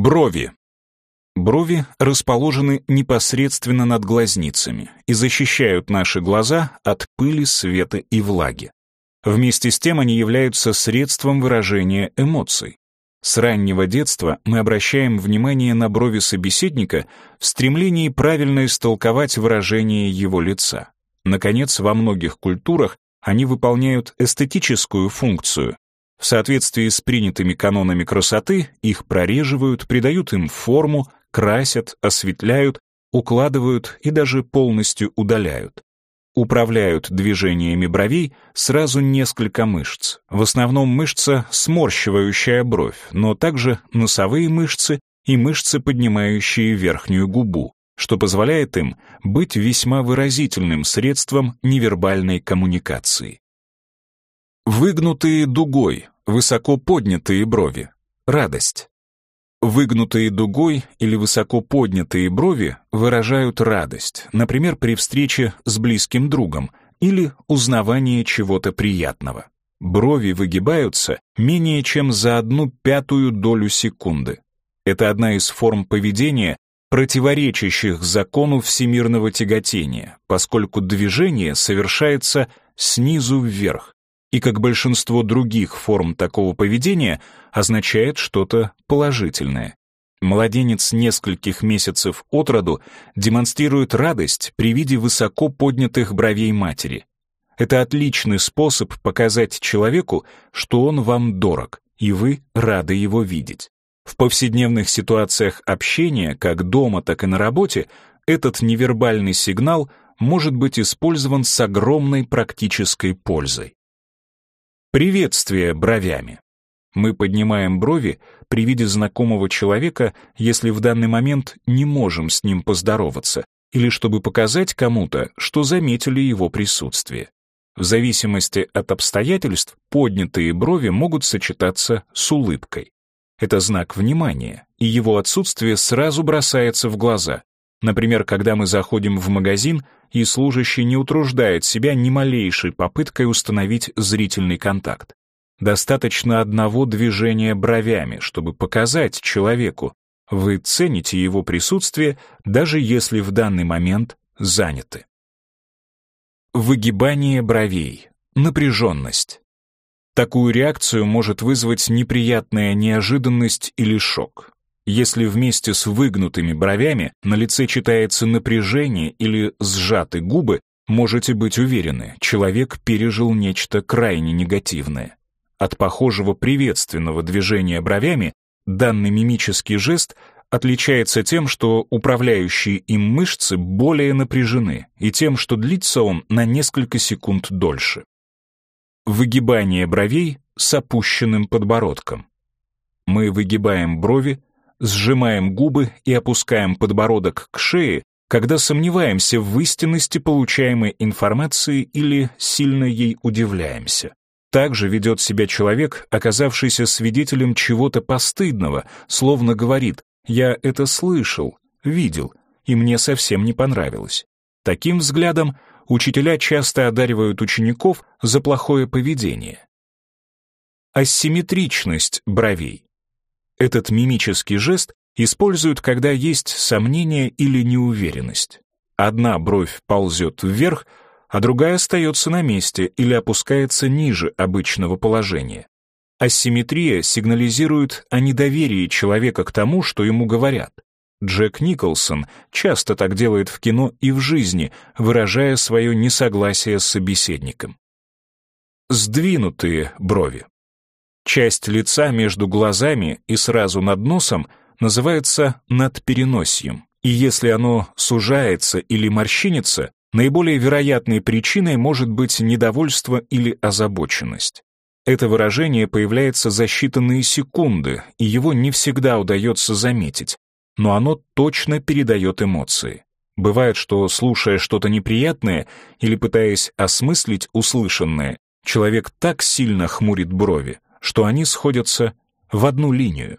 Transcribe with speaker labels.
Speaker 1: Брови. Брови расположены непосредственно над глазницами и защищают наши глаза от пыли, света и влаги. Вместе с тем они являются средством выражения эмоций. С раннего детства мы обращаем внимание на брови собеседника в стремлении правильно истолковать выражение его лица. Наконец, во многих культурах они выполняют эстетическую функцию. В соответствии с принятыми канонами красоты их прореживают, придают им форму, красят, осветляют, укладывают и даже полностью удаляют. Управляют движениями бровей сразу несколько мышц. В основном мышца, сморщивающая бровь, но также носовые мышцы и мышцы, поднимающие верхнюю губу, что позволяет им быть весьма выразительным средством невербальной коммуникации. Выгнутые дугой, высоко поднятые брови. Радость. Выгнутые дугой или высоко поднятые брови выражают радость, например, при встрече с близким другом или узнавании чего-то приятного. Брови выгибаются менее чем за одну пятую долю секунды. Это одна из форм поведения, противоречащих закону всемирного тяготения, поскольку движение совершается снизу вверх, и, как большинство других форм такого поведения, означает что-то положительное. Младенец нескольких месяцев от роду демонстрирует радость при виде высоко поднятых бровей матери. Это отличный способ показать человеку, что он вам дорог, и вы рады его видеть. В повседневных ситуациях общения, как дома, так и на работе, этот невербальный сигнал может быть использован с огромной практической пользой. Приветствие бровями. Мы поднимаем брови при виде знакомого человека, если в данный момент не можем с ним поздороваться, или чтобы показать кому-то, что заметили его присутствие. В зависимости от обстоятельств поднятые брови могут сочетаться с улыбкой. Это знак внимания, и его отсутствие сразу бросается в глаза. Например, когда мы заходим в магазин, и служащий не утруждает себя ни малейшей попыткой установить зрительный контакт. Достаточно одного движения бровями, чтобы показать человеку, вы цените его присутствие, даже если в данный момент заняты. Выгибание бровей, напряженность. Такую реакцию может вызвать неприятная неожиданность или шок. Если вместе с выгнутыми бровями на лице читается напряжение или сжаты губы, можете быть уверены, человек пережил нечто крайне негативное. От похожего приветственного движения бровями данный мимический жест отличается тем, что управляющие им мышцы более напряжены, и тем, что длится он на несколько секунд дольше. Выгибание бровей с опущенным подбородком. Мы выгибаем брови, сжимаем губы и опускаем подбородок к шее, когда сомневаемся в истинности получаемой информации или сильно ей удивляемся. Также ведет себя человек, оказавшийся свидетелем чего-то постыдного, словно говорит «я это слышал, видел, и мне совсем не понравилось». Таким взглядом учителя часто одаривают учеников за плохое поведение. Асимметричность бровей. Этот мимический жест используют, когда есть сомнение или неуверенность. Одна бровь ползет вверх, а другая остается на месте или опускается ниже обычного положения. Асимметрия сигнализирует о недоверии человека к тому, что ему говорят. Джек Николсон часто так делает в кино и в жизни, выражая свое несогласие с собеседником. Сдвинутые брови. Часть лица между глазами и сразу над носом называется надпереносием, и если оно сужается или морщинится, наиболее вероятной причиной может быть недовольство или озабоченность. Это выражение появляется за считанные секунды, и его не всегда удается заметить, но оно точно передает эмоции. Бывает, что, слушая что-то неприятное или пытаясь осмыслить услышанное, человек так сильно хмурит брови, что они сходятся в одну линию.